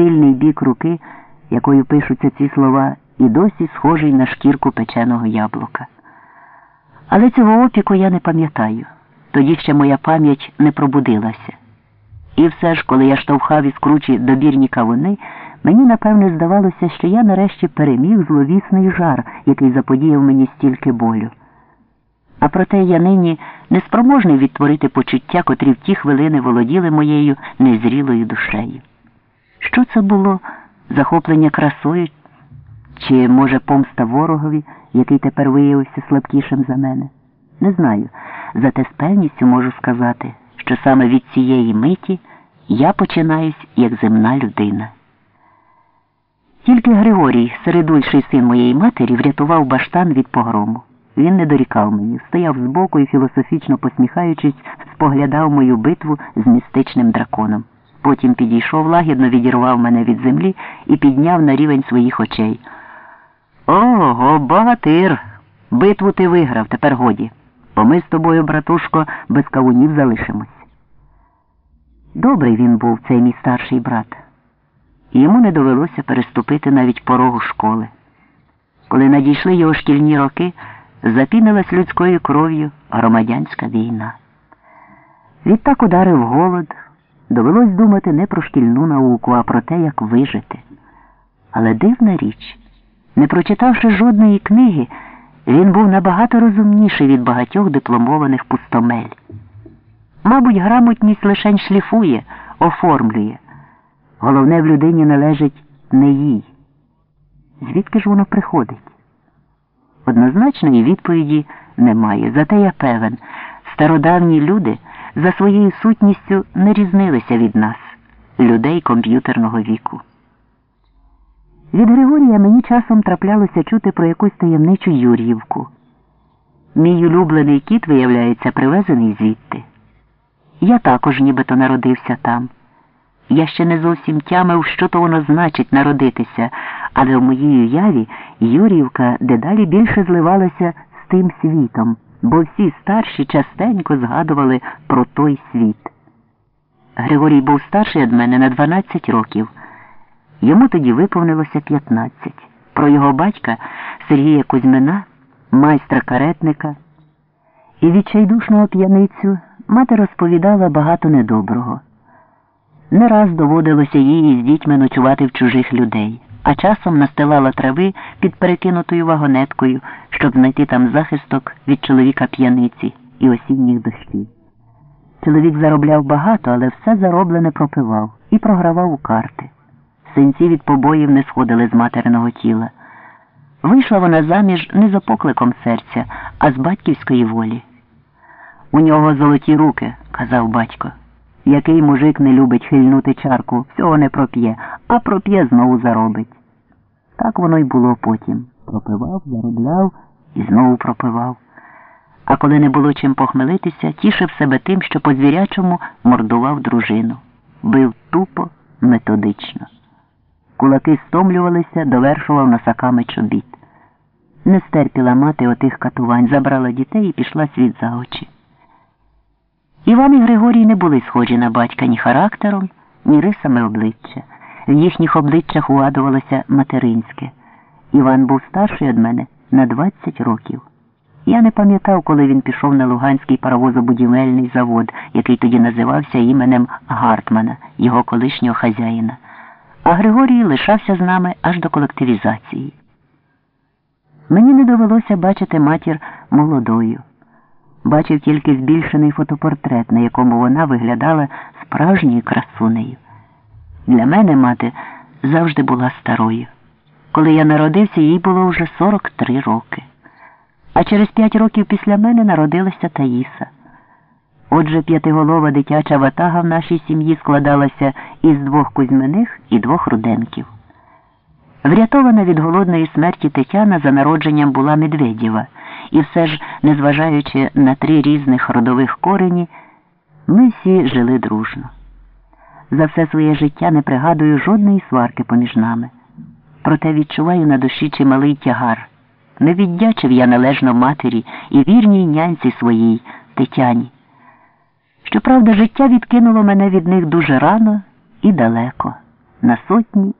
тильний бік руки, якою пишуться ці слова, і досі схожий на шкірку печеного яблука. Але цього опіку я не пам'ятаю. Тоді ще моя пам'ять не пробудилася. І все ж, коли я штовхав із кручі добірні кавуни, мені напевне здавалося, що я нарешті переміг зловісний жар, який заподіяв мені стільки болю. А проте я нині неспроможний відтворити почуття, котрі в ті хвилини володіли моєю незрілою душею. Що це було захоплення красою, чи, може, помста ворогові, який тепер виявився слабкішим за мене? Не знаю. Зате з певністю можу сказати, що саме від цієї миті я починаюсь як земна людина. Тільки Григорій, середульший син моєї матері, врятував баштан від погрому. Він не дорікав мені, стояв збоку і, філософічно посміхаючись, споглядав мою битву з містичним драконом. Потім підійшов лагідно, відірвав мене від землі і підняв на рівень своїх очей. Ого, богатир! Битву ти виграв, тепер годі. Бо ми з тобою, братушко, без кавунів залишимось. Добрий він був, цей мій старший брат, йому не довелося переступити навіть порогу школи. Коли надійшли його шкільні роки, запінилась людською кров'ю громадянська війна. Відтак ударив голод, довелось думати не про шкільну науку, а про те, як вижити. Але дивна річ, не прочитавши жодної книги, він був набагато розумніший від багатьох дипломованих пустомель. Мабуть, грамотність лишень шліфує, оформлює. Головне в людині належить не їй. Звідки ж воно приходить? Однозначної відповіді немає. Зате я певен, стародавні люди за своєю сутністю не різнилися від нас, людей комп'ютерного віку. Від Григорія мені часом траплялося чути про якусь таємничу Юр'ївку. Мій улюблений кіт, виявляється, привезений звідти. Я також нібито народився там. Я ще не зовсім тямив, що то воно значить народитися, але в моїй уяві Юрівка дедалі більше зливалася з тим світом, бо всі старші частенько згадували про той світ. Григорій був старший від мене на 12 років. Йому тоді виповнилося 15. Про його батька Сергія Кузьмина, майстра каретника і відчайдушного п'яницю мати розповідала багато недоброго. Не раз доводилося їй з дітьми ночувати в чужих людей, а часом настилала трави під перекинутою вагонеткою, щоб знайти там захисток від чоловіка п'яниці і осінніх дощів. Чоловік заробляв багато, але все зароблене пропивав і програвав у карти. Синці від побоїв не сходили з материного тіла. Вийшла вона заміж не за покликом серця, а з батьківської волі. У нього золоті руки, казав батько. Який мужик не любить хильнути чарку, всього не проп'є, а проп'є знову заробить. Так воно й було потім. Пропивав, заробляв і знову пропивав. А коли не було чим похмелитися, тішив себе тим, що по звірячому мордував дружину. Бив тупо, методично. Кулаки стомлювалися, довершував носаками чобіт. Не стерпіла мати отих катувань, забрала дітей і пішла світ за очі. Іван і Григорій не були схожі на батька ні характером, ні рисами обличчя. В їхніх обличчях угадувалося материнське. Іван був старший від мене на 20 років. Я не пам'ятав, коли він пішов на Луганський паровозобудівельний завод, який тоді називався іменем Гартмана, його колишнього хазяїна. А Григорій лишався з нами аж до колективізації. Мені не довелося бачити матір молодою. Бачив тільки збільшений фотопортрет, на якому вона виглядала справжньою красунею. Для мене мати завжди була старою. Коли я народився, їй було вже 43 роки. А через п'ять років після мене народилася Таїса. Отже, п'ятиголова дитяча ватага в нашій сім'ї складалася із двох Кузьминих і двох Руденків. Врятована від голодної смерті Тетяна за народженням була Медведєва, і все ж, незважаючи на три різних родових корені, ми всі жили дружно. За все своє життя не пригадую жодної сварки поміж нами. Проте відчуваю на душі чималий тягар. Не віддячив я належно матері і вірній нянці своїй Тетяні. Щоправда, життя відкинуло мене від них дуже рано і далеко. на сотні